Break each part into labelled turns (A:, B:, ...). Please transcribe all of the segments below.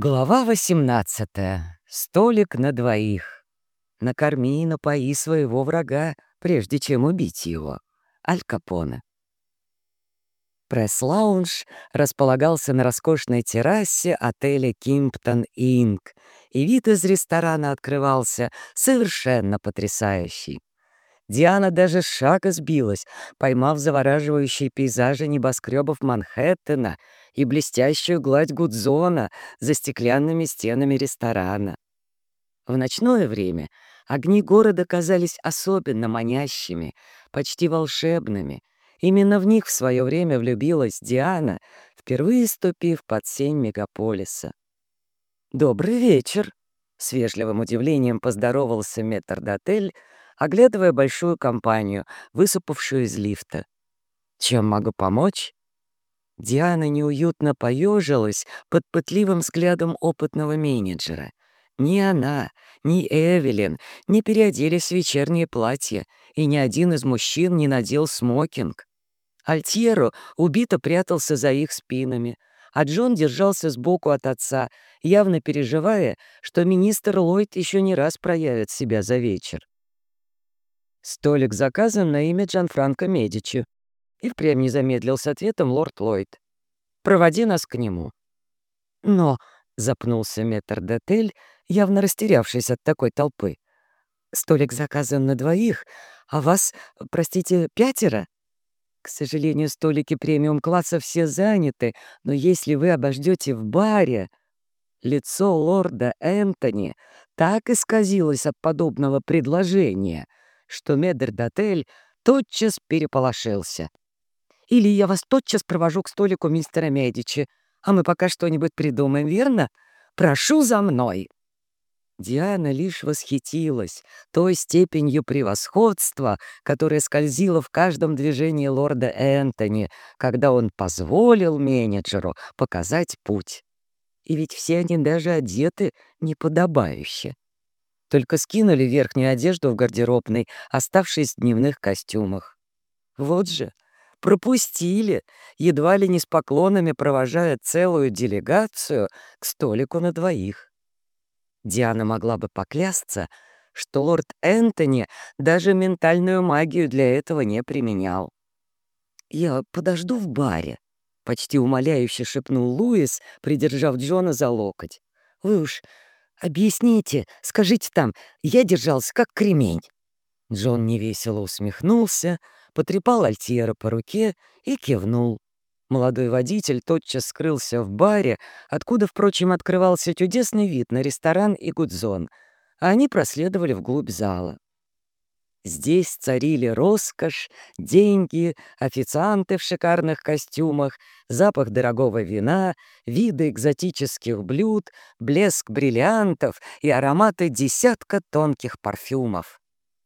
A: Глава 18. Столик на двоих. Накорми и напои своего врага, прежде чем убить его. Аль Капоне. Пресс-лаунж располагался на роскошной террасе отеля «Кимптон Инк», и вид из ресторана открывался совершенно потрясающий. Диана даже с шага сбилась, поймав завораживающие пейзажи небоскребов Манхэттена и блестящую гладь Гудзона за стеклянными стенами ресторана. В ночное время огни города казались особенно манящими, почти волшебными. Именно в них в свое время влюбилась Диана, впервые ступив под сень мегаполиса. «Добрый вечер!» — с вежливым удивлением поздоровался метрдотель, оглядывая большую компанию, высыпавшую из лифта. «Чем могу помочь?» Диана неуютно поежилась под пытливым взглядом опытного менеджера. Ни она, ни Эвелин не переоделись в вечернее платье, и ни один из мужчин не надел смокинг. Альтьеро убито прятался за их спинами, а Джон держался сбоку от отца, явно переживая, что министр Ллойд еще не раз проявит себя за вечер. Столик заказан на имя Джанфранко Медичи. И впрямь не замедлил с ответом лорд Ллойд. «Проводи нас к нему». «Но», — запнулся метр Детель, явно растерявшись от такой толпы, «столик заказан на двоих, а вас, простите, пятеро?» К сожалению, столики премиум-класса все заняты, но если вы обождете в баре... Лицо лорда Энтони так исказилось от подобного предложения — что Медердотель тотчас переполошился. «Или я вас тотчас провожу к столику мистера Медичи, а мы пока что-нибудь придумаем, верно? Прошу за мной!» Диана лишь восхитилась той степенью превосходства, которая скользила в каждом движении лорда Энтони, когда он позволил менеджеру показать путь. И ведь все они даже одеты неподобающе только скинули верхнюю одежду в гардеробной, оставшись в дневных костюмах. Вот же, пропустили, едва ли не с поклонами провожая целую делегацию к столику на двоих. Диана могла бы поклясться, что лорд Энтони даже ментальную магию для этого не применял. «Я подожду в баре», — почти умоляюще шепнул Луис, придержав Джона за локоть. «Вы уж «Объясните, скажите там, я держался как кремень». Джон невесело усмехнулся, потрепал Альтьера по руке и кивнул. Молодой водитель тотчас скрылся в баре, откуда, впрочем, открывался чудесный вид на ресторан и гудзон, а они проследовали вглубь зала. Здесь царили роскошь, деньги, официанты в шикарных костюмах, запах дорогого вина, виды экзотических блюд, блеск бриллиантов и ароматы десятка тонких парфюмов.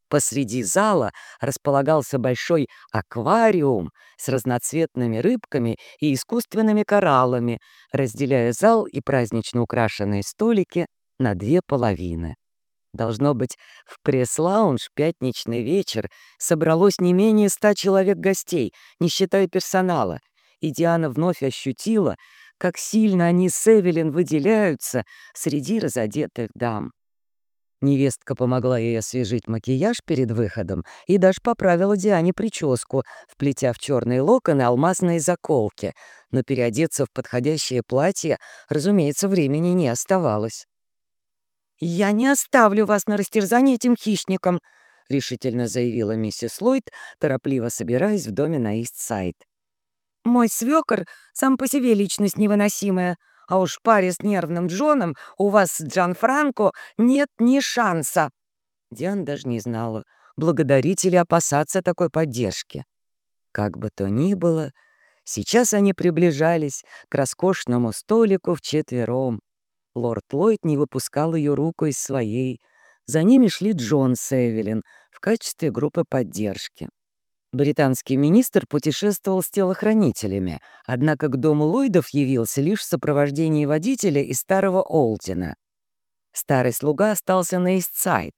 A: Посреди зала располагался большой аквариум с разноцветными рыбками и искусственными кораллами, разделяя зал и празднично украшенные столики на две половины. Должно быть, в пресс-лаунж пятничный вечер собралось не менее ста человек гостей, не считая персонала, и Диана вновь ощутила, как сильно они с Эвелин выделяются среди разодетых дам. Невестка помогла ей освежить макияж перед выходом и даже поправила Диане прическу, вплетя в черные локоны алмазные заколки, но переодеться в подходящее платье, разумеется, времени не оставалось. «Я не оставлю вас на растерзание этим хищникам», — решительно заявила миссис Ллойд, торопливо собираясь в доме на Ист-Сайд. «Мой свекор сам по себе личность невыносимая, а уж паре с нервным Джоном у вас с Джан Франко нет ни шанса». Диан даже не знала, благодарить или опасаться такой поддержки. Как бы то ни было, сейчас они приближались к роскошному столику вчетвером. Лорд Ллойд не выпускал ее руку из своей. За ними шли Джон с Эвелин в качестве группы поддержки. Британский министр путешествовал с телохранителями, однако к дому Ллойдов явился лишь в сопровождении водителя и старого Олдина. Старый слуга остался на Истсайд,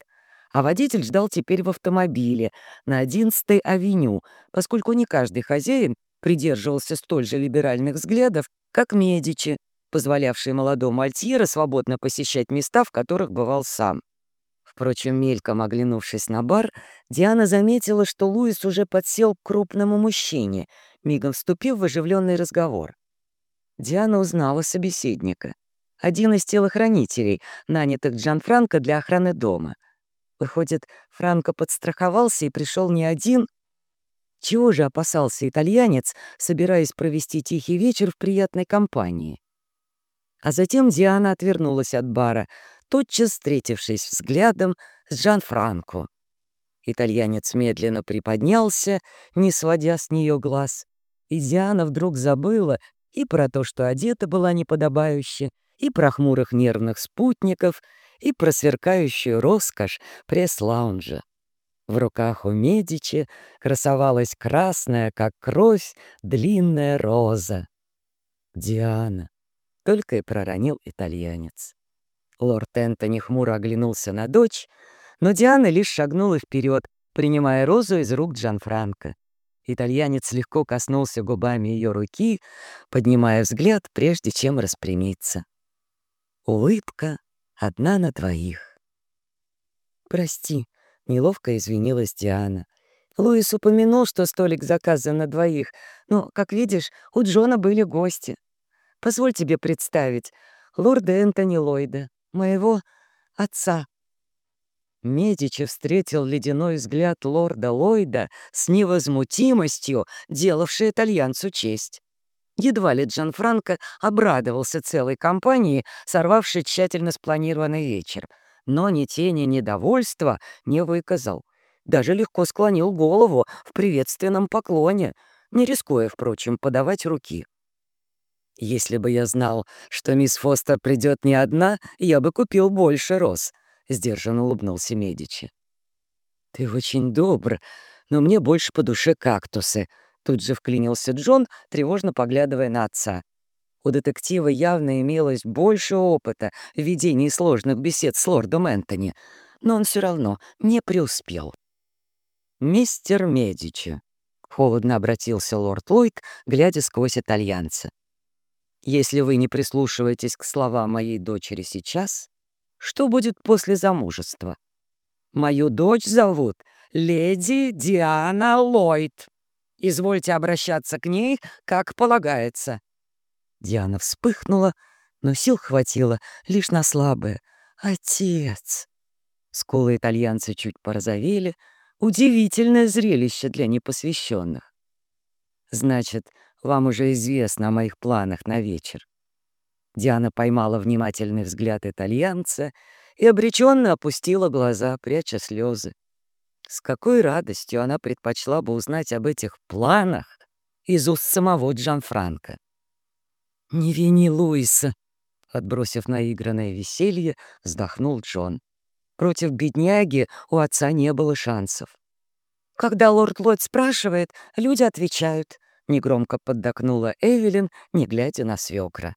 A: а водитель ждал теперь в автомобиле на 11-й авеню, поскольку не каждый хозяин придерживался столь же либеральных взглядов, как Медичи, позволявший молодому Альтьера свободно посещать места, в которых бывал сам. Впрочем, мельком оглянувшись на бар, Диана заметила, что Луис уже подсел к крупному мужчине, мигом вступив в оживленный разговор. Диана узнала собеседника. Один из телохранителей, нанятых Джан Франко для охраны дома. Выходит, Франко подстраховался и пришел не один. Чего же опасался итальянец, собираясь провести тихий вечер в приятной компании? А затем Диана отвернулась от бара, тотчас встретившись взглядом с Джан Франко. Итальянец медленно приподнялся, не сводя с нее глаз. И Диана вдруг забыла и про то, что одета была неподобающе, и про хмурых нервных спутников, и про сверкающую роскошь пресс-лаунжа. В руках у Медичи красовалась красная, как кровь, длинная роза. «Диана!» — только и проронил итальянец. Лорд Энтони хмуро оглянулся на дочь, но Диана лишь шагнула вперед, принимая розу из рук Джанфранко. Итальянец легко коснулся губами ее руки, поднимая взгляд, прежде чем распрямиться. Улыбка одна на двоих. «Прости», — неловко извинилась Диана. Луис упомянул, что столик заказан на двоих, но, как видишь, у Джона были гости. Позволь тебе представить, лорда Энтони Ллойда, моего отца. Медичи встретил ледяной взгляд лорда Ллойда с невозмутимостью, делавшей итальянцу честь. Едва ли Джан Франко обрадовался целой компании, сорвавшей тщательно спланированный вечер, но ни тени недовольства не выказал. Даже легко склонил голову в приветственном поклоне, не рискуя, впрочем, подавать руки. «Если бы я знал, что мисс Фостер придет не одна, я бы купил больше роз», — сдержанно улыбнулся Медичи. «Ты очень добр, но мне больше по душе кактусы», Тут же вклинился Джон, тревожно поглядывая на отца. У детектива явно имелось больше опыта в ведении сложных бесед с лордом Энтони, но он все равно не преуспел. «Мистер Медичи», — холодно обратился лорд Ллойд, глядя сквозь итальянца. «Если вы не прислушиваетесь к словам моей дочери сейчас, что будет после замужества? Мою дочь зовут леди Диана Ллойд». Извольте обращаться к ней, как полагается». Диана вспыхнула, но сил хватило лишь на слабое. «Отец!» Скулы итальянца чуть порозовели. Удивительное зрелище для непосвященных. «Значит, вам уже известно о моих планах на вечер». Диана поймала внимательный взгляд итальянца и обреченно опустила глаза, пряча слезы. С какой радостью она предпочла бы узнать об этих планах из уст самого Джанфранко. «Не вини Луиса!» — отбросив наигранное веселье, вздохнул Джон. Против бедняги у отца не было шансов. «Когда лорд Ллойд спрашивает, люди отвечают», — негромко поддакнула Эвелин, не глядя на свекра.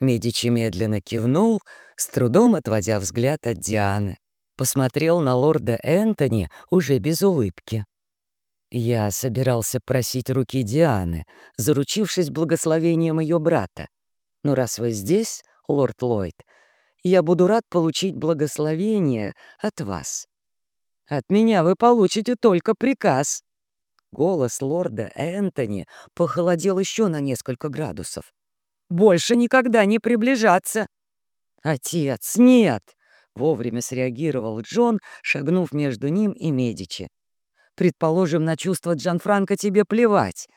A: Медичи медленно кивнул, с трудом отводя взгляд от Дианы посмотрел на лорда Энтони уже без улыбки. Я собирался просить руки Дианы, заручившись благословением ее брата. Но раз вы здесь, лорд Ллойд, я буду рад получить благословение от вас. От меня вы получите только приказ. Голос лорда Энтони похолодел еще на несколько градусов. «Больше никогда не приближаться!» «Отец, нет!» Вовремя среагировал Джон, шагнув между ним и Медичи. «Предположим, на чувства Джанфранко тебе плевать.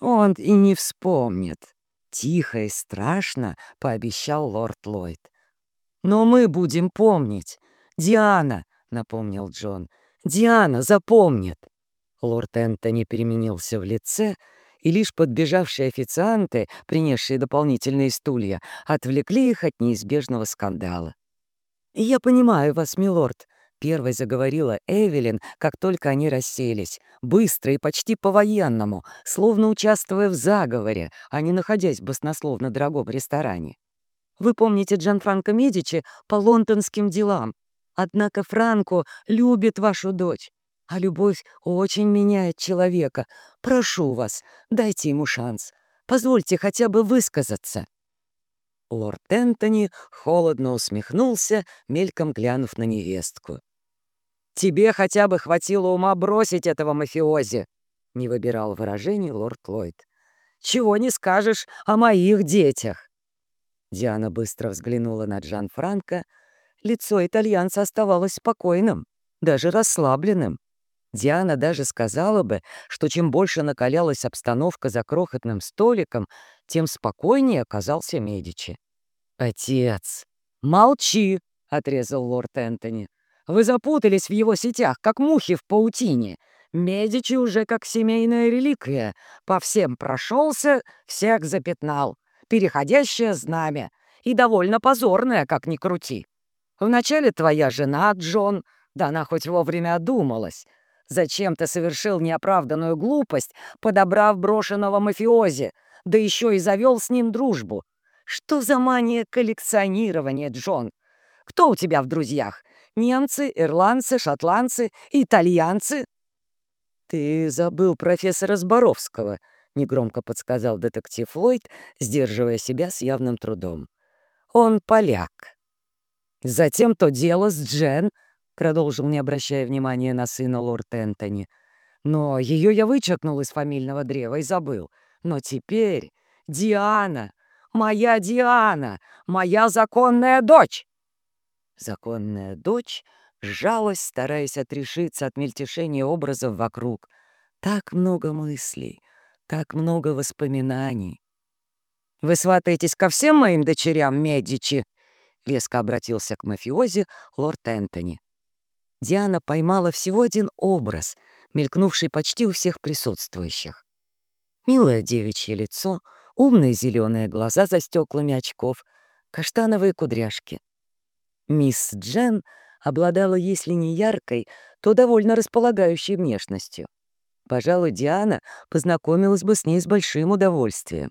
A: Он и не вспомнит». Тихо и страшно пообещал лорд Ллойд. «Но мы будем помнить. Диана!» — напомнил Джон. «Диана запомнит!» Лорд Энтони переменился в лице, и лишь подбежавшие официанты, принесшие дополнительные стулья, отвлекли их от неизбежного скандала. «Я понимаю вас, милорд», — первой заговорила Эвелин, как только они расселись, быстро и почти по-военному, словно участвуя в заговоре, а не находясь в баснословно дорогом ресторане. «Вы помните Джан Франко Медичи по лондонским делам. Однако Франко любит вашу дочь, а любовь очень меняет человека. Прошу вас, дайте ему шанс. Позвольте хотя бы высказаться». Лорд Энтони холодно усмехнулся, мельком глянув на невестку. «Тебе хотя бы хватило ума бросить этого мафиози!» — не выбирал выражений лорд Ллойд. «Чего не скажешь о моих детях!» Диана быстро взглянула на Джан Франко. Лицо итальянца оставалось спокойным, даже расслабленным. Диана даже сказала бы, что чем больше накалялась обстановка за крохотным столиком, тем спокойнее оказался Медичи. «Отец!» «Молчи!» — отрезал лорд Энтони. «Вы запутались в его сетях, как мухи в паутине. Медичи уже как семейная реликвия. По всем прошелся, всех запятнал. Переходящее знамя. И довольно позорное, как ни крути. Вначале твоя жена, Джон, да она хоть вовремя одумалась. Зачем ты совершил неоправданную глупость, подобрав брошенного мафиози, да еще и завел с ним дружбу? Что за мания коллекционирования, Джон? Кто у тебя в друзьях? Немцы, ирландцы, шотландцы, итальянцы?» «Ты забыл профессора Зборовского», — негромко подсказал детектив Ллойд, сдерживая себя с явным трудом. «Он поляк». «Затем то дело с Джен», — продолжил, не обращая внимания на сына лорд Энтони. «Но ее я вычеркнул из фамильного древа и забыл. Но теперь Диана, моя Диана, моя законная дочь!» Законная дочь сжалась, стараясь отрешиться от мельтешения образов вокруг. Так много мыслей, так много воспоминаний. «Вы сватаетесь ко всем моим дочерям, Медичи?» — веско обратился к мафиози лорд Энтони. Диана поймала всего один образ, мелькнувший почти у всех присутствующих. Милое девичье лицо, умные зеленые глаза за стеклами очков, каштановые кудряшки. Мисс Джен обладала, если не яркой, то довольно располагающей внешностью. Пожалуй, Диана познакомилась бы с ней с большим удовольствием.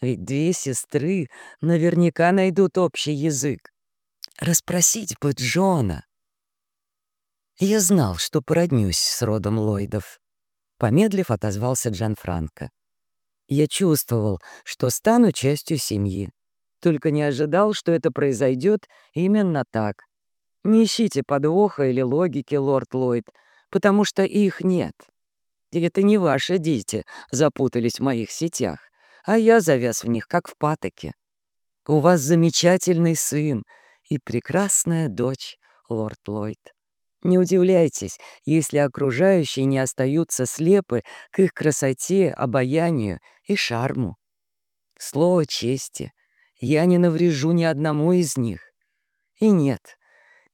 A: Ведь две сестры наверняка найдут общий язык. Расспросить бы Джона. Я знал, что породнюсь с родом Ллойдов. Помедлив, отозвался Джан Франко. Я чувствовал, что стану частью семьи. Только не ожидал, что это произойдет именно так. Не ищите подвоха или логики, лорд Ллойд, потому что их нет. Это не ваши дети запутались в моих сетях, а я завяз в них, как в патоке. У вас замечательный сын и прекрасная дочь, лорд Ллойд. Не удивляйтесь, если окружающие не остаются слепы к их красоте, обаянию и шарму. Слово чести, я не наврежу ни одному из них. И нет,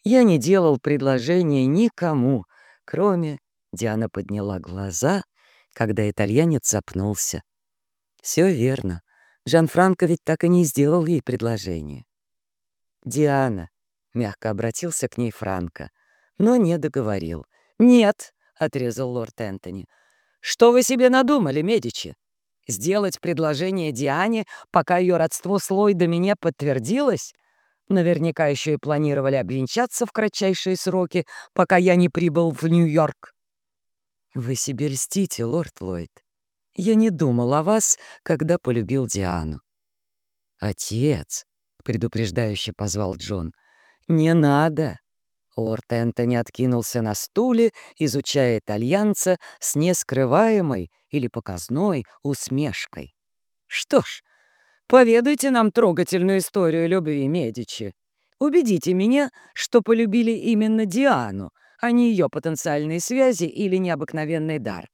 A: я не делал предложения никому, кроме... Диана подняла глаза, когда итальянец запнулся. Все верно. Жан-Франко ведь так и не сделал ей предложение. «Диана», — мягко обратился к ней Франко, но не договорил. «Нет», — отрезал лорд Энтони. «Что вы себе надумали, Медичи? Сделать предложение Диане, пока ее родство с Ллойдами не подтвердилось? Наверняка еще и планировали обвенчаться в кратчайшие сроки, пока я не прибыл в Нью-Йорк. Вы себе льстите, лорд Ллойд. Я не думал о вас, когда полюбил Диану. Отец, предупреждающе позвал Джон, не надо. Лорд Энтони откинулся на стуле, изучая итальянца с нескрываемой или показной усмешкой. Что ж, Поведайте нам трогательную историю любви Медичи. Убедите меня, что полюбили именно Диану, а не ее потенциальные связи или необыкновенный дар.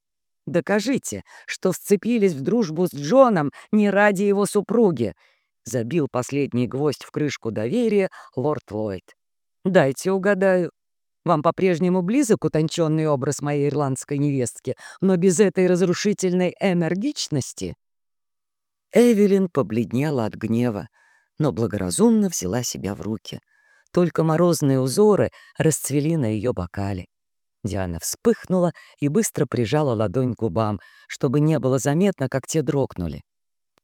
A: Докажите, что сцепились в дружбу с Джоном не ради его супруги. Забил последний гвоздь в крышку доверия лорд Ллойд. Дайте угадаю. Вам по-прежнему близок утонченный образ моей ирландской невестки, но без этой разрушительной энергичности Эвелин побледнела от гнева, но благоразумно взяла себя в руки. Только морозные узоры расцвели на ее бокале. Диана вспыхнула и быстро прижала ладонь к губам, чтобы не было заметно, как те дрогнули.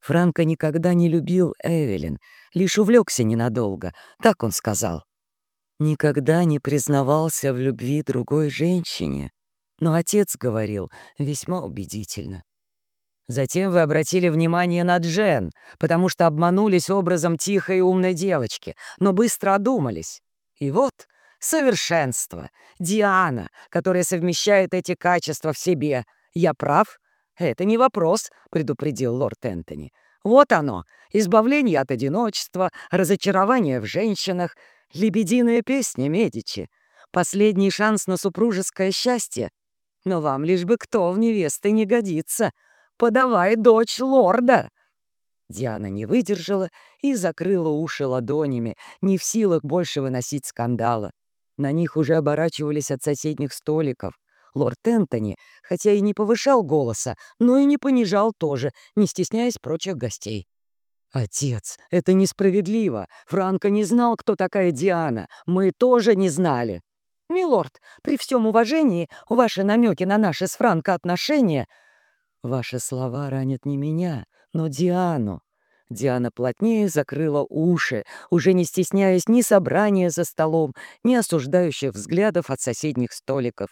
A: Франко никогда не любил Эвелин, лишь увлекся ненадолго, так он сказал. Никогда не признавался в любви другой женщине, но отец говорил весьма убедительно. Затем вы обратили внимание на Джен, потому что обманулись образом тихой и умной девочки, но быстро одумались. И вот совершенство, Диана, которая совмещает эти качества в себе. Я прав? Это не вопрос, предупредил лорд Энтони. Вот оно, избавление от одиночества, разочарование в женщинах, лебединая песня Медичи, последний шанс на супружеское счастье. Но вам лишь бы кто в невесты не годится — подавай дочь лорда!» Диана не выдержала и закрыла уши ладонями, не в силах больше выносить скандала. На них уже оборачивались от соседних столиков. Лорд Энтони, хотя и не повышал голоса, но и не понижал тоже, не стесняясь прочих гостей. «Отец, это несправедливо. Франко не знал, кто такая Диана. Мы тоже не знали». «Милорд, при всем уважении, ваши намеки на наши с Франко отношения...» Ваши слова ранят не меня, но Диану. Диана плотнее закрыла уши, уже не стесняясь ни собрания за столом, ни осуждающих взглядов от соседних столиков.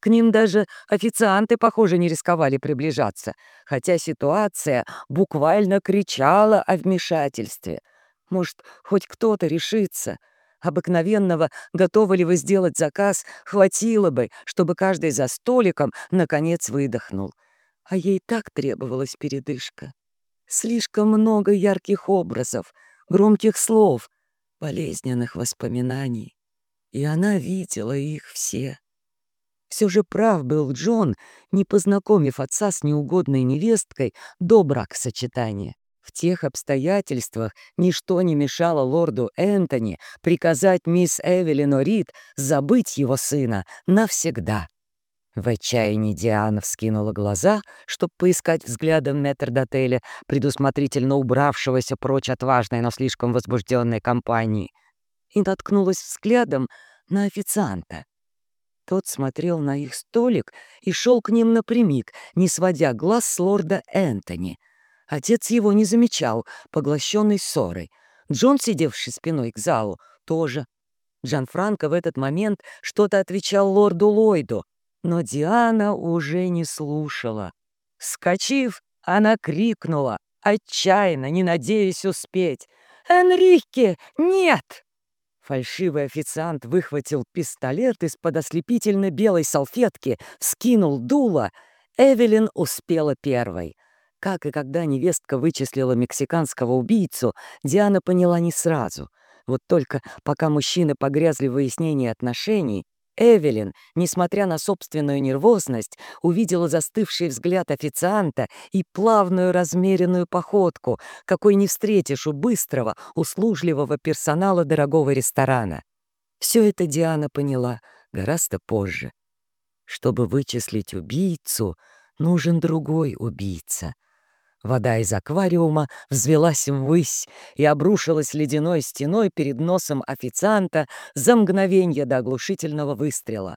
A: К ним даже официанты, похоже, не рисковали приближаться, хотя ситуация буквально кричала о вмешательстве. Может, хоть кто-то решится. Обыкновенного «готовы ли вы сделать заказ» хватило бы, чтобы каждый за столиком наконец выдохнул а ей так требовалась передышка. Слишком много ярких образов, громких слов, болезненных воспоминаний. И она видела их все. Все же прав был Джон, не познакомив отца с неугодной невесткой до бракосочетания. В тех обстоятельствах ничто не мешало лорду Энтони приказать мисс Эвелин Рид забыть его сына навсегда. В отчаянии Диана вскинула глаза, чтобы поискать взглядом метрдотеля, предусмотрительно убравшегося прочь от важной, но слишком возбужденной компании, и наткнулась взглядом на официанта. Тот смотрел на их столик и шел к ним напрямик, не сводя глаз с лорда Энтони. Отец его не замечал, поглощенный ссорой. Джон, сидевший спиной к залу, тоже. Джан Франко в этот момент что-то отвечал лорду Ллойду — но Диана уже не слушала. Скочив, она крикнула, отчаянно, не надеясь успеть. «Энрике, нет!» Фальшивый официант выхватил пистолет из-под ослепительно белой салфетки, скинул дуло. Эвелин успела первой. Как и когда невестка вычислила мексиканского убийцу, Диана поняла не сразу. Вот только пока мужчины погрязли в выяснении отношений, Эвелин, несмотря на собственную нервозность, увидела застывший взгляд официанта и плавную размеренную походку, какой не встретишь у быстрого, услужливого персонала дорогого ресторана. Все это Диана поняла гораздо позже. Чтобы вычислить убийцу, нужен другой убийца — Вода из аквариума взвелась ввысь и обрушилась ледяной стеной перед носом официанта за мгновение до оглушительного выстрела.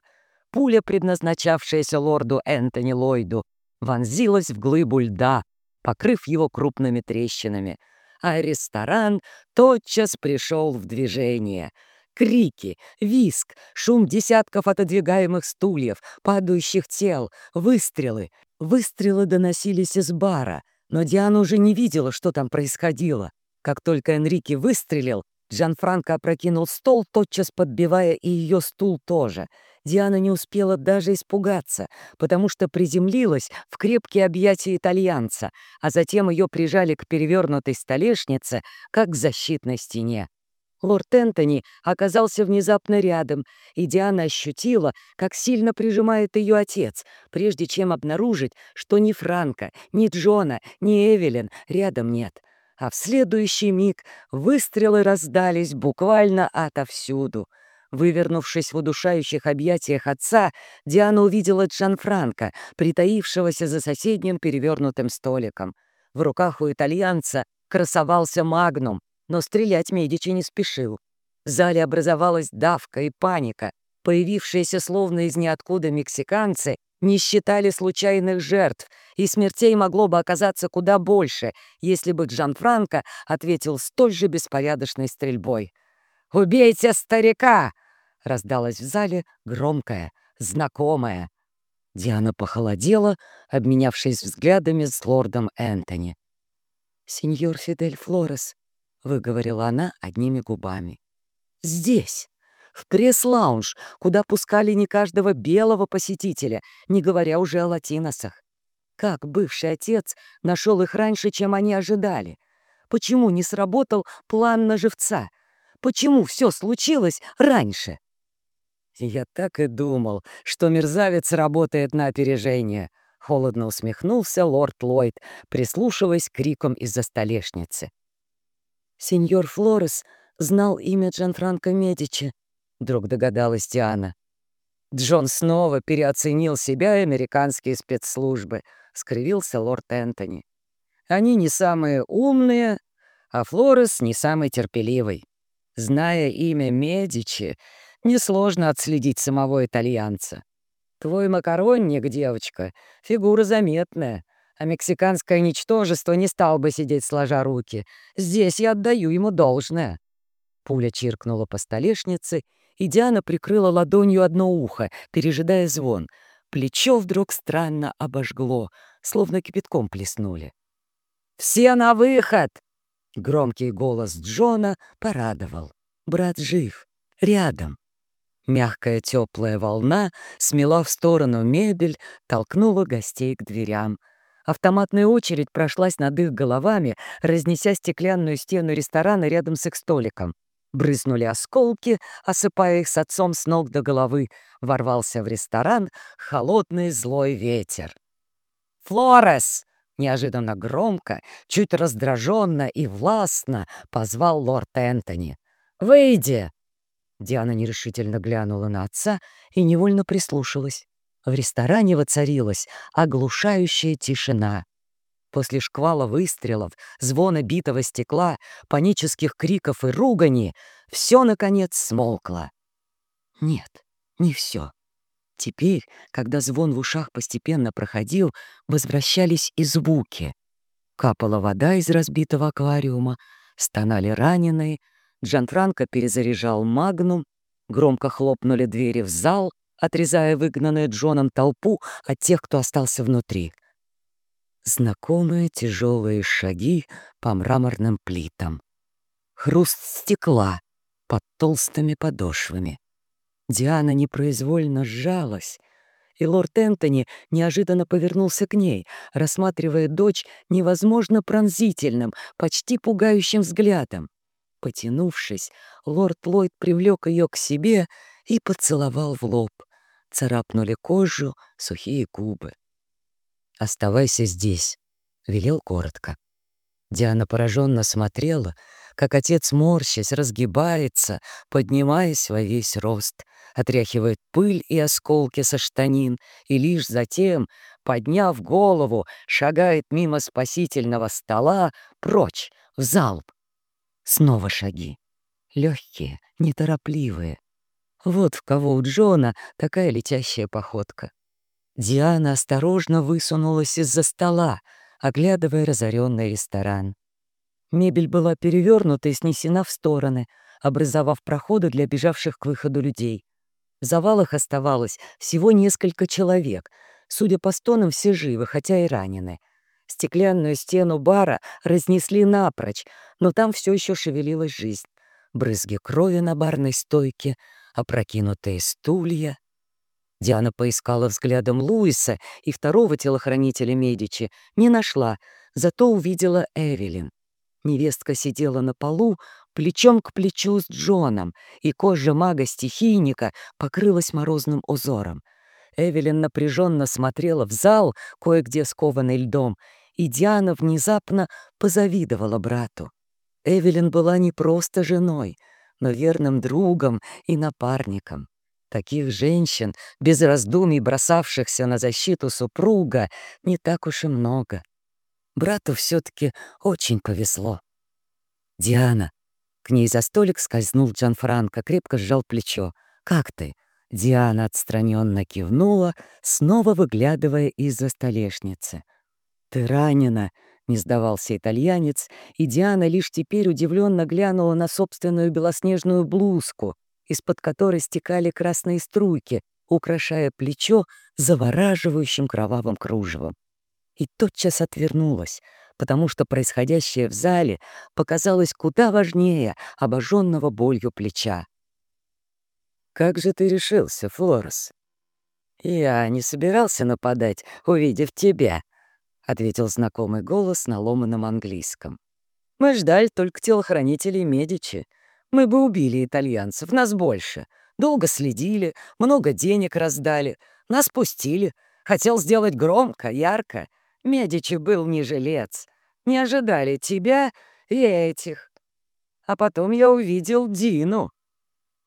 A: Пуля, предназначавшаяся лорду Энтони Ллойду, вонзилась в глыбу льда, покрыв его крупными трещинами. А ресторан тотчас пришел в движение — Крики, виск, шум десятков отодвигаемых стульев, падающих тел, выстрелы. Выстрелы доносились из бара. Но Диана уже не видела, что там происходило. Как только Энрике выстрелил, Джанфранко опрокинул стол, тотчас подбивая и ее стул тоже. Диана не успела даже испугаться, потому что приземлилась в крепкие объятия итальянца, а затем ее прижали к перевернутой столешнице, как к защитной стене. Лорд Энтони оказался внезапно рядом, и Диана ощутила, как сильно прижимает ее отец, прежде чем обнаружить, что ни Франка, ни Джона, ни Эвелин рядом нет. А в следующий миг выстрелы раздались буквально отовсюду. Вывернувшись в удушающих объятиях отца, Диана увидела Джан Франко, притаившегося за соседним перевернутым столиком. В руках у итальянца красовался магнум, но стрелять Медичи не спешил. В зале образовалась давка и паника. Появившиеся словно из ниоткуда мексиканцы не считали случайных жертв, и смертей могло бы оказаться куда больше, если бы Джан Франко ответил столь же беспорядочной стрельбой. «Убейте старика!» — раздалась в зале громкая, знакомая. Диана похолодела, обменявшись взглядами с лордом Энтони. «Сеньор Фидель Флорес», — выговорила она одними губами. «Здесь, в пресс-лаунж, куда пускали не каждого белого посетителя, не говоря уже о латиносах. Как бывший отец нашел их раньше, чем они ожидали? Почему не сработал план на живца? Почему все случилось раньше?» «Я так и думал, что мерзавец работает на опережение», — холодно усмехнулся лорд Ллойд, прислушиваясь к крикам из-за столешницы. «Сеньор Флорес знал имя Джанфранко Медичи», — вдруг догадалась Диана. Джон снова переоценил себя и американские спецслужбы, — скривился лорд Энтони. Они не самые умные, а Флорес не самый терпеливый. Зная имя Медичи, несложно отследить самого итальянца. Твой макаронник, девочка, фигура заметная, а мексиканское ничтожество не стал бы сидеть сложа руки. Здесь я отдаю ему должное». Пуля чиркнула по столешнице, и Диана прикрыла ладонью одно ухо, пережидая звон. Плечо вдруг странно обожгло, словно кипятком плеснули. «Все на выход!» Громкий голос Джона порадовал. Брат жив, рядом. Мягкая теплая волна смела в сторону мебель, толкнула гостей к дверям. Автоматная очередь прошлась над их головами, разнеся стеклянную стену ресторана рядом с их столиком. Брызнули осколки, осыпая их с отцом с ног до головы. Ворвался в ресторан холодный злой ветер. «Флорес!» — неожиданно громко, чуть раздраженно и властно позвал лорд Энтони. «Выйди!» Диана нерешительно глянула на отца и невольно прислушалась. В ресторане воцарилась оглушающая тишина. После шквала выстрелов, звона битого стекла, панических криков и ругани все, наконец, смолкло. Нет, не все. Теперь, когда звон в ушах постепенно проходил, возвращались и звуки. Капала вода из разбитого аквариума, стонали раненые, Джанфранко перезаряжал магнум, громко хлопнули двери в зал, отрезая выгнанную Джоном толпу от тех, кто остался внутри. Знакомые тяжелые шаги по мраморным плитам. Хруст стекла под толстыми подошвами. Диана непроизвольно сжалась, и лорд Энтони неожиданно повернулся к ней, рассматривая дочь невозможно пронзительным, почти пугающим взглядом. Потянувшись, лорд Ллойд привлек ее к себе и поцеловал в лоб. Царапнули кожу сухие губы. «Оставайся здесь», — велел коротко. Диана пораженно смотрела, как отец, морщась, разгибается, поднимаясь во весь рост, отряхивает пыль и осколки со штанин, и лишь затем, подняв голову, шагает мимо спасительного стола прочь, в залп, Снова шаги. Легкие, неторопливые. Вот в кого у Джона такая летящая походка. Диана осторожно высунулась из-за стола, оглядывая разоренный ресторан. Мебель была перевернута и снесена в стороны, образовав проходы для бежавших к выходу людей. В завалах оставалось всего несколько человек. Судя по стонам, все живы, хотя и ранены. Стеклянную стену бара разнесли напрочь, но там все еще шевелилась жизнь. Брызги крови на барной стойке, опрокинутые стулья. Диана поискала взглядом Луиса и второго телохранителя Медичи, не нашла, зато увидела Эвелин. Невестка сидела на полу, плечом к плечу с Джоном, и кожа мага-стихийника покрылась морозным узором. Эвелин напряженно смотрела в зал, кое-где скованный льдом, и Диана внезапно позавидовала брату. Эвелин была не просто женой, но верным другом и напарником. Таких женщин, без раздумий бросавшихся на защиту супруга, не так уж и много. Брату все-таки очень повезло. «Диана!» К ней за столик скользнул Джан Франко, крепко сжал плечо. «Как ты?» Диана отстраненно кивнула, снова выглядывая из-за столешницы. «Ты ранена!» — не сдавался итальянец, и Диана лишь теперь удивленно глянула на собственную белоснежную блузку, из-под которой стекали красные струйки, украшая плечо завораживающим кровавым кружевом. И тотчас отвернулась, потому что происходящее в зале показалось куда важнее обожженного болью плеча. «Как же ты решился, Флорес?» «Я не собирался нападать, увидев тебя», — ответил знакомый голос на ломаном английском. «Мы ждали только телохранителей Медичи. Мы бы убили итальянцев, нас больше. Долго следили, много денег раздали, нас пустили. Хотел сделать громко, ярко. Медичи был не жилец. Не ожидали тебя и этих. А потом я увидел Дину.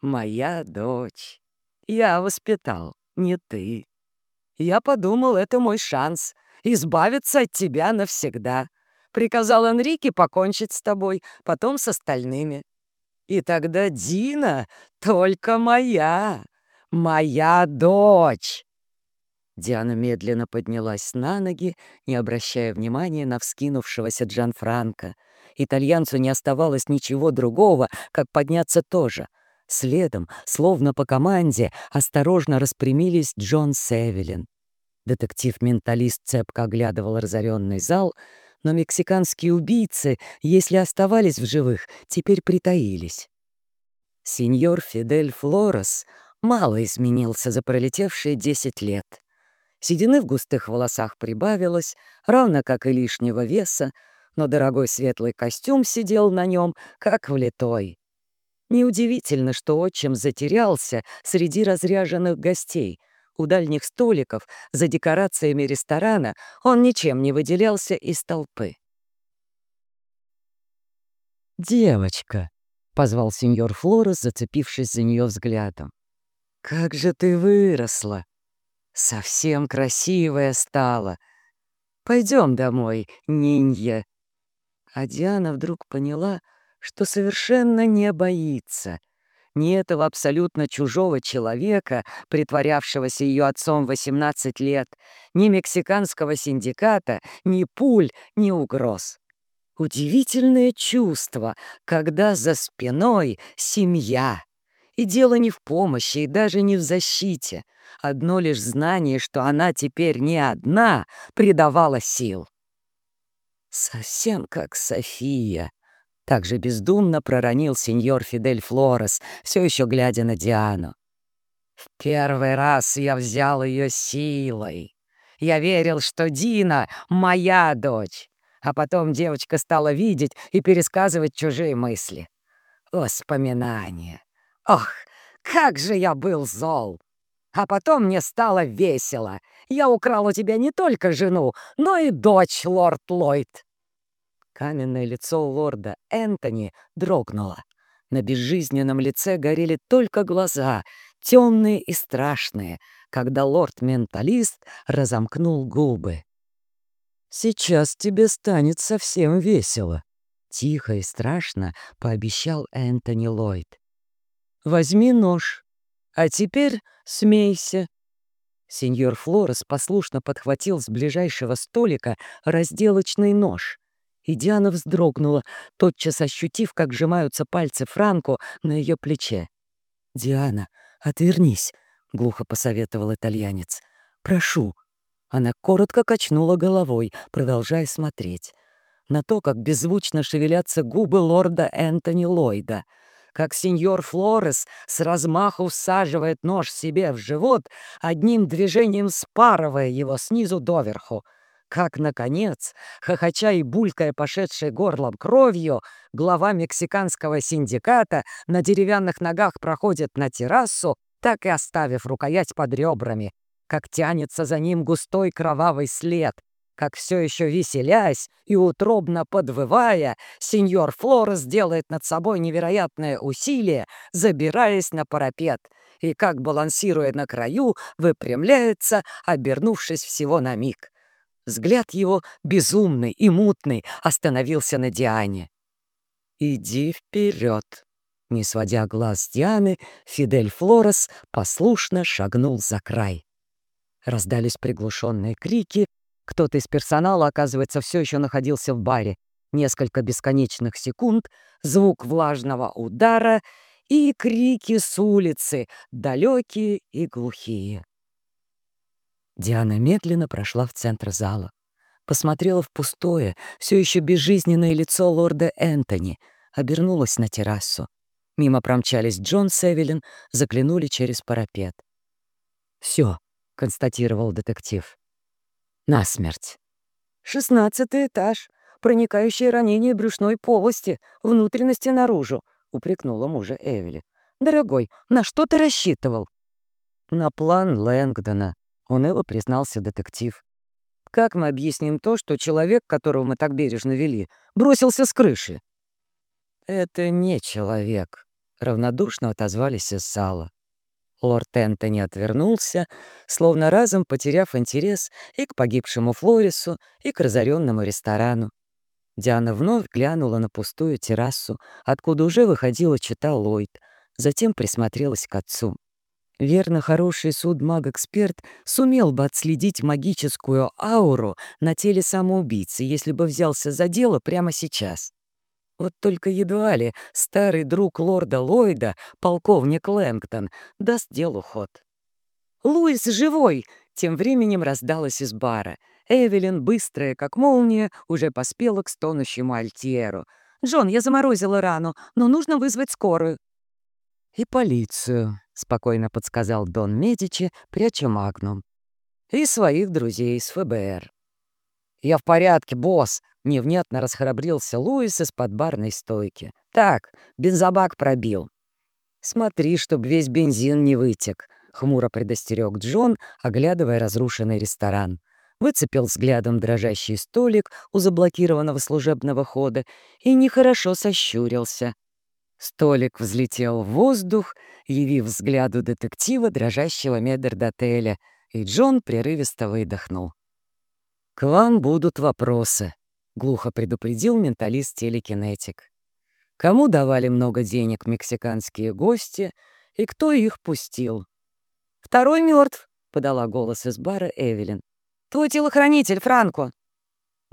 A: Моя дочь. Я воспитал, не ты. Я подумал, это мой шанс избавиться от тебя навсегда. Приказал Энрике покончить с тобой, потом с остальными. И тогда Дина только моя, моя дочь. Диана медленно поднялась на ноги, не обращая внимания на вскинувшегося Джанфранко. Итальянцу не оставалось ничего другого, как подняться тоже. Следом, словно по команде, осторожно распрямились Джон Севелин. Детектив-менталист цепко оглядывал разоренный зал, но мексиканские убийцы, если оставались в живых, теперь притаились. Сеньор Фидель Флорес мало изменился за пролетевшие десять лет. Седины в густых волосах прибавилось, равно как и лишнего веса, но дорогой светлый костюм сидел на нем, как влитой. Неудивительно, что отчим затерялся среди разряженных гостей. У дальних столиков, за декорациями ресторана, он ничем не выделялся из толпы. «Девочка», — позвал сеньор Флорес, зацепившись за нее взглядом. «Как же ты выросла!» Совсем красивая стала. Пойдем домой, Нинья. А Диана вдруг поняла, что совершенно не боится ни этого абсолютно чужого человека, притворявшегося ее отцом 18 лет, ни мексиканского синдиката, ни пуль, ни угроз. Удивительное чувство, когда за спиной семья. И дело не в помощи и даже не в защите. Одно лишь знание, что она теперь не одна, придавало сил. «Совсем как София», — также бездумно проронил сеньор Фидель Флорес, все еще глядя на Диану. «В первый раз я взял ее силой. Я верил, что Дина — моя дочь, а потом девочка стала видеть и пересказывать чужие мысли. Воспоминания. Ох, как же я был зол! А потом мне стало весело. Я украл у тебя не только жену, но и дочь, лорд Ллойд». Каменное лицо лорда Энтони дрогнуло. На безжизненном лице горели только глаза, темные и страшные, когда лорд-менталист разомкнул губы. «Сейчас тебе станет совсем весело», — тихо и страшно пообещал Энтони Ллойд. Возьми нож. А теперь смейся». Сеньор Флорес послушно подхватил с ближайшего столика разделочный нож. И Диана вздрогнула, тотчас ощутив, как сжимаются пальцы Франко на ее плече. «Диана, отвернись», — глухо посоветовал итальянец. «Прошу». Она коротко качнула головой, продолжая смотреть. На то, как беззвучно шевелятся губы лорда Энтони Ллойда — как сеньор Флорес с размаху всаживает нож себе в живот, одним движением спарывая его снизу доверху. Как, наконец, хохоча и булькая пошедшей горлом кровью, глава мексиканского синдиката на деревянных ногах проходит на террасу, так и оставив рукоять под ребрами, как тянется за ним густой кровавый след, как все еще веселясь и утробно подвывая, сеньор Флорес делает над собой невероятное усилие, забираясь на парапет, и как, балансируя на краю, выпрямляется, обернувшись всего на миг. Взгляд его, безумный и мутный, остановился на Диане. «Иди вперед!» Не сводя глаз с Дианы, Фидель Флорес послушно шагнул за край. Раздались приглушенные крики, кто-то из персонала, оказывается, все еще находился в баре. Несколько бесконечных секунд, звук влажного удара, и крики с улицы, далекие и глухие. Диана медленно прошла в центр зала. Посмотрела в пустое, все еще безжизненное лицо лорда Энтони, обернулась на террасу. Мимо промчались Джон с Эвелин, заглянули через парапет. «Все», — констатировал детектив. «Насмерть». «Шестнадцатый этаж. Проникающее ранение брюшной полости, внутренности наружу», — упрекнула мужа Эвели. «Дорогой, на что ты рассчитывал?» «На план Лэнгдона», — уныло признался детектив. «Как мы объясним то, что человек, которого мы так бережно вели, бросился с крыши?» «Это не человек», — равнодушно отозвались из зала. Лорд Энтони отвернулся, словно разом потеряв интерес и к погибшему Флорису, и к разоренному ресторану. Диана вновь глянула на пустую террасу, откуда уже выходила чита Ллойд, затем присмотрелась к отцу. Верно, хороший судмаг-эксперт сумел бы отследить магическую ауру на теле самоубийцы, если бы взялся за дело прямо сейчас. Вот только едва ли старый друг лорда Ллойда, полковник Лэнгтон, даст делу ход. «Луис живой!» — тем временем раздалась из бара. Эвелин, быстрая как молния, уже поспела к стонущему Альтьеру. «Джон, я заморозила рану, но нужно вызвать скорую». «И полицию», — спокойно подсказал Дон Медичи, пряча магнум. «И своих друзей из ФБР». «Я в порядке, босс!» — невнятно расхрабрился Луис из-под барной стойки. «Так, бензобак пробил». «Смотри, чтоб весь бензин не вытек», — хмуро предостерег Джон, оглядывая разрушенный ресторан. Выцепил взглядом дрожащий столик у заблокированного служебного хода и нехорошо сощурился. Столик взлетел в воздух, явив взгляду детектива дрожащего медердотеля, и Джон прерывисто выдохнул. «К вам будут вопросы», — глухо предупредил менталист-телекинетик. «Кому давали много денег мексиканские гости и кто их пустил?» «Второй мертв», — подала голос из бара Эвелин. «Твой телохранитель, Франко!»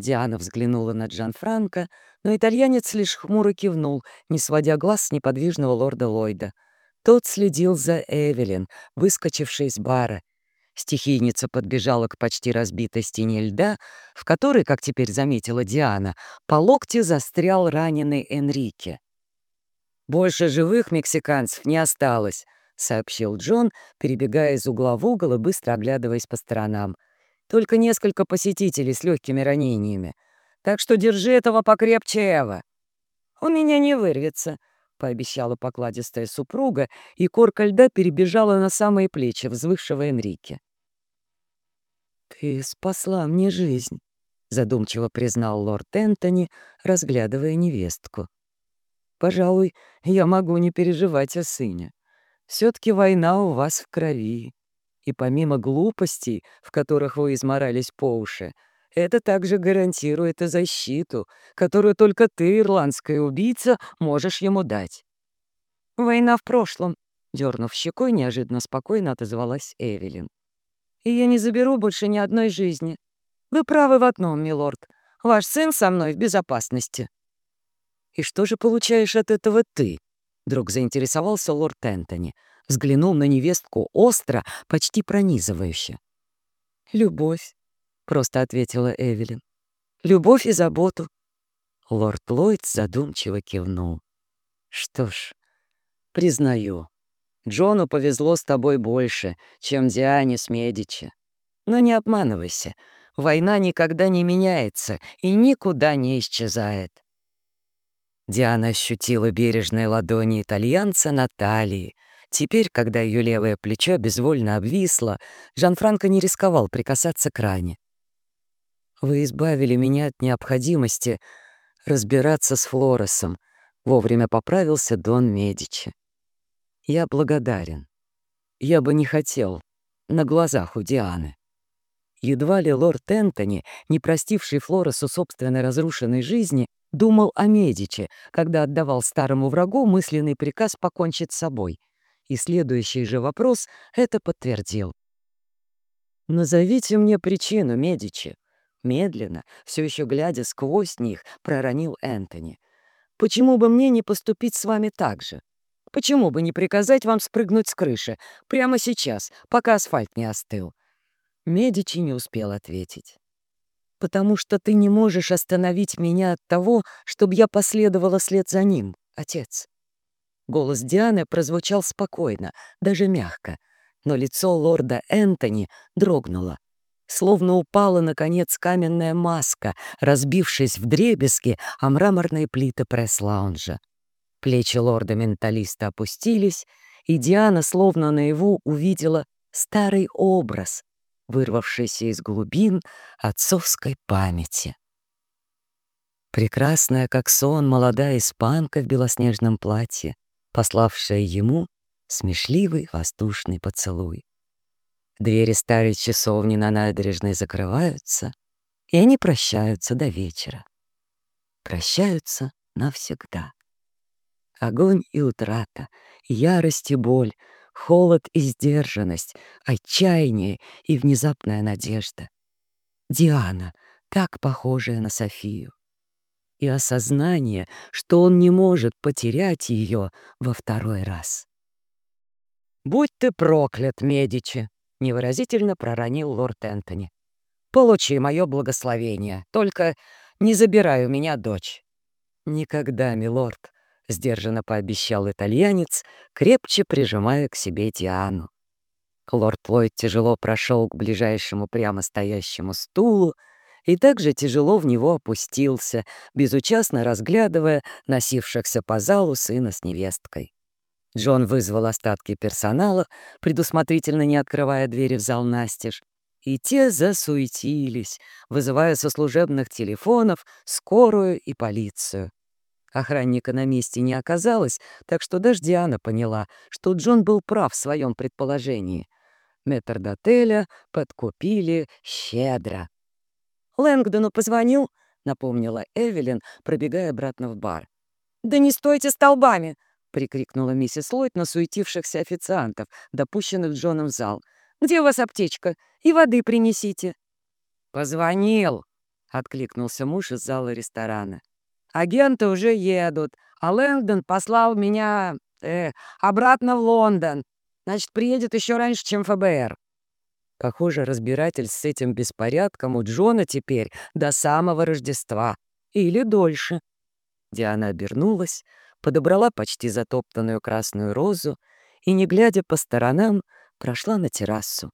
A: Диана взглянула на Джан Франко, но итальянец лишь хмуро кивнул, не сводя глаз с неподвижного лорда Ллойда. Тот следил за Эвелин, выскочившей из бара, Стихийница подбежала к почти разбитой стене льда, в которой, как теперь заметила Диана, по локте застрял раненый Энрике. «Больше живых мексиканцев не осталось», — сообщил Джон, перебегая из угла в угол и быстро оглядываясь по сторонам. «Только несколько посетителей с легкими ранениями. Так что держи этого покрепче, Эва». «У меня не вырвется», — пообещала покладистая супруга, и корка льда перебежала на самые плечи взвывшего Энрике. «Ты спасла мне жизнь», — задумчиво признал лорд Энтони, разглядывая невестку. «Пожалуй, я могу не переживать о сыне. Все-таки война у вас в крови. И помимо глупостей, в которых вы изморались по уши, это также гарантирует и защиту, которую только ты, ирландская убийца, можешь ему дать». «Война в прошлом», — дернув щекой, неожиданно спокойно отозвалась Эвелин и я не заберу больше ни одной жизни. Вы правы в одном, милорд. Ваш сын со мной в безопасности». «И что же получаешь от этого ты?» Вдруг заинтересовался лорд Энтони. Взглянул на невестку остро, почти пронизывающе. «Любовь», — просто ответила Эвелин. «Любовь и заботу». Лорд Ллойд задумчиво кивнул. «Что ж, признаю, Джону повезло с тобой больше, чем Диане с Медичи. Но не обманывайся, война никогда не меняется и никуда не исчезает. Диана ощутила бережные ладони итальянца на талии. Теперь, когда ее левое плечо безвольно обвисло, Жан-Франко не рисковал прикасаться к ране. «Вы избавили меня от необходимости разбираться с Флоресом», — вовремя поправился Дон Медичи. Я благодарен. Я бы не хотел. На глазах у Дианы. Едва ли лорд Энтони, не простивший Флоресу собственной разрушенной жизни, думал о Медиче, когда отдавал старому врагу мысленный приказ покончить с собой. И следующий же вопрос это подтвердил. «Назовите мне причину, Медичи». Медленно, все еще глядя сквозь них, проронил Энтони. «Почему бы мне не поступить с вами так же? Почему бы не приказать вам спрыгнуть с крыши прямо сейчас, пока асфальт не остыл?» Медичи не успел ответить. «Потому что ты не можешь остановить меня от того, чтобы я последовала след за ним, отец». Голос Дианы прозвучал спокойно, даже мягко, но лицо лорда Энтони дрогнуло. Словно упала, наконец, каменная маска, разбившись в дребезги о мраморные плиты пресс-лаунжа. Плечи лорда-менталиста опустились, и Диана, словно наяву, увидела старый образ, вырвавшийся из глубин отцовской памяти. Прекрасная, как сон, молодая испанка в белоснежном платье, пославшая ему смешливый воздушный поцелуй. Двери старой часовни на набережной закрываются, и они прощаются до вечера. Прощаются навсегда. Огонь и утрата, ярость и боль, холод и сдержанность, отчаяние и внезапная надежда. Диана, так похожая на Софию. И осознание, что он не может потерять ее во второй раз. «Будь ты проклят, Медичи!» — невыразительно проронил лорд Энтони. «Получи мое благословение, только не забирай у меня дочь». «Никогда, милорд», — сдержанно пообещал итальянец, крепче прижимая к себе Диану. Лорд Ллойд тяжело прошел к ближайшему прямо стоящему стулу и также тяжело в него опустился, безучастно разглядывая носившихся по залу сына с невесткой. Джон вызвал остатки персонала, предусмотрительно не открывая двери в зал настежь, и те засуетились, вызывая со служебных телефонов скорую и полицию. Охранника на месте не оказалось, так что даже Диана поняла, что Джон был прав в своем предположении. Метрдотеля подкупили щедро. «Лэнгдону позвонил», — напомнила Эвелин, пробегая обратно в бар. «Да не стойте столбами!» — прикрикнула миссис Ллойд на суетившихся официантов, допущенных Джоном в зал. «Где у вас аптечка? И воды принесите». «Позвонил!» — откликнулся муж из зала ресторана. Агенты уже едут, а Лэнгдон послал меня э, обратно в Лондон. Значит, приедет еще раньше, чем ФБР. Похоже, разбирательств с этим беспорядком у Джона теперь до самого Рождества. Или дольше. Диана обернулась, подобрала почти затоптанную красную розу и, не глядя по сторонам, прошла на террасу.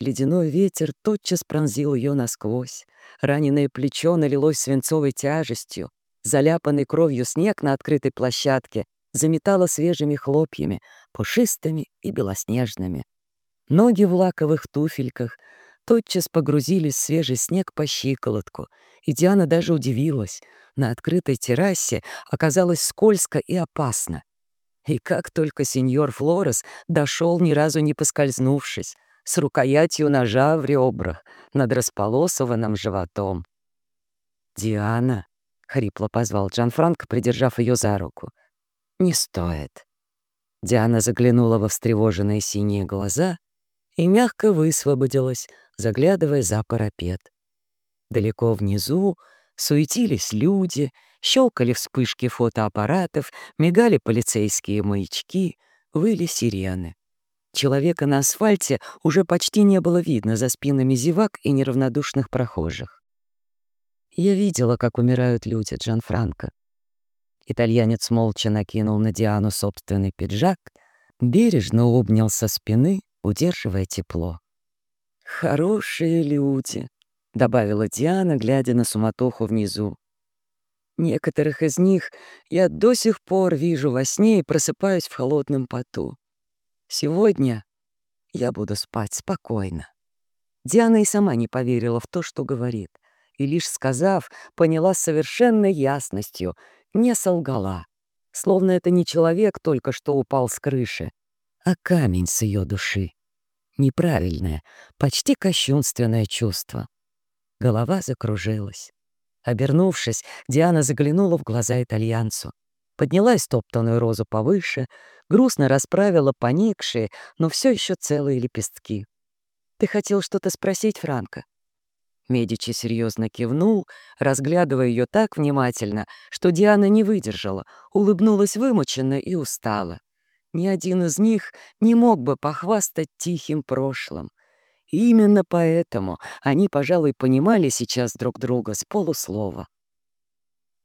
A: Ледяной ветер тотчас пронзил ее насквозь. Раненое плечо налилось свинцовой тяжестью. Заляпанный кровью снег на открытой площадке заметало свежими хлопьями, пушистыми и белоснежными. Ноги в лаковых туфельках тотчас погрузились в свежий снег по щиколотку, и Диана даже удивилась. На открытой террасе оказалось скользко и опасно. И как только сеньор Флорес дошел, ни разу не поскользнувшись, с рукоятью ножа в ребрах над располосованным животом. «Диана», — хрипло позвал Джан Франк, придержав ее за руку. «Не стоит». Диана заглянула во встревоженные синие глаза и мягко высвободилась, заглядывая за парапет. Далеко внизу суетились люди, щелкали вспышки фотоаппаратов, мигали полицейские маячки, выли сирены. Человека на асфальте уже почти не было видно за спинами зевак и неравнодушных прохожих. Я видела, как умирают люди, Джан Франко. Итальянец молча накинул на Диану собственный пиджак, бережно обнял со спины, удерживая тепло. «Хорошие люди», — добавила Диана, глядя на суматоху внизу. «Некоторых из них я до сих пор вижу во сне и просыпаюсь в холодном поту. Сегодня я буду спать спокойно». Диана и сама не поверила в то, что говорит и, лишь сказав, поняла с совершенной ясностью, не солгала. Словно это не человек только что упал с крыши, а камень с ее души. Неправильное, почти кощунственное чувство. Голова закружилась. Обернувшись, Диана заглянула в глаза итальянцу. Подняла стоптанную розу повыше, грустно расправила поникшие, но все еще целые лепестки. «Ты хотел что-то спросить, Франко?» Медичи серьезно кивнул, разглядывая ее так внимательно, что Диана не выдержала, улыбнулась вымученно и устала. Ни один из них не мог бы похвастать тихим прошлым. И именно поэтому они, пожалуй, понимали сейчас друг друга с полуслова.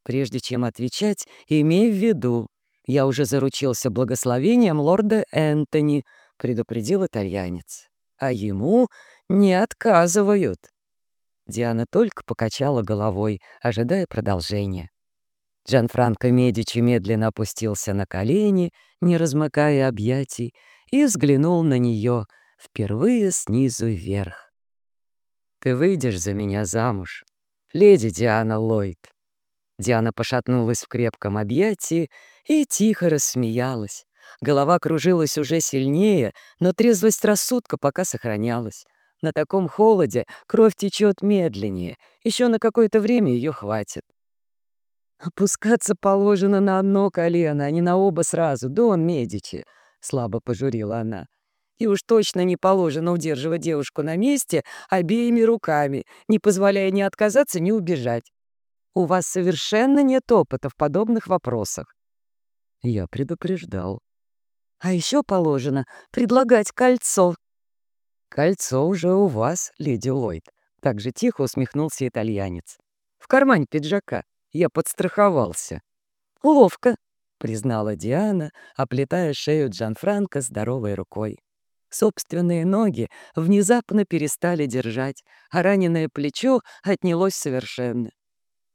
A: Прежде чем отвечать, имей в виду, я уже заручился благословением лорда Энтони, предупредил итальянец. А ему не отказывают. Диана только покачала головой, ожидая продолжения. Джанфранко Медичи медленно опустился на колени, не размыкая объятий, и взглянул на нее впервые снизу вверх. «Ты выйдешь за меня замуж, леди Диана Ллойд». Диана пошатнулась в крепком объятии и тихо рассмеялась. Голова кружилась уже сильнее, но трезвость рассудка пока сохранялась. На таком холоде кровь течет медленнее, еще на какое-то время ее хватит. «Опускаться положено на одно колено, а не на оба сразу, Дон Медичи», — слабо пожурила она. «И уж точно не положено удерживать девушку на месте обеими руками, не позволяя ни отказаться, ни убежать. У вас совершенно нет опыта в подобных вопросах». Я предупреждал. «А еще положено предлагать кольцо». «Кольцо уже у вас, леди Ллойд», — так же тихо усмехнулся итальянец. «В кармане пиджака». Я подстраховался. «Ловко», — признала Диана, оплетая шею Джанфранко здоровой рукой. Собственные ноги внезапно перестали держать, а раненое плечо отнялось совершенно.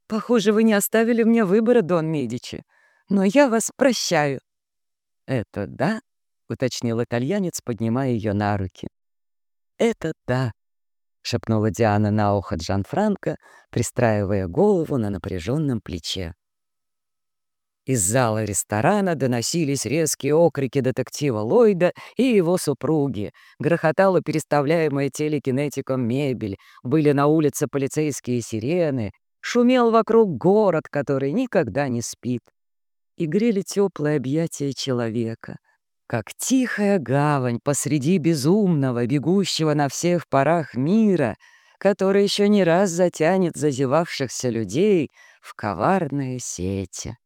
A: «Похоже, вы не оставили мне выбора, Дон Медичи, но я вас прощаю». «Это да?» — уточнил итальянец, поднимая ее на руки. «Это да», — шепнула Диана на ухо Джанфранко, пристраивая голову на напряженном плече. Из зала ресторана доносились резкие окрики детектива Ллойда и его супруги. Грохотала переставляемая телекинетиком мебель, были на улице полицейские сирены, шумел вокруг город, который никогда не спит. И грели теплые объятия человека — как тихая гавань посреди безумного, бегущего на всех парах мира, который еще не раз затянет зазевавшихся людей в коварные сети.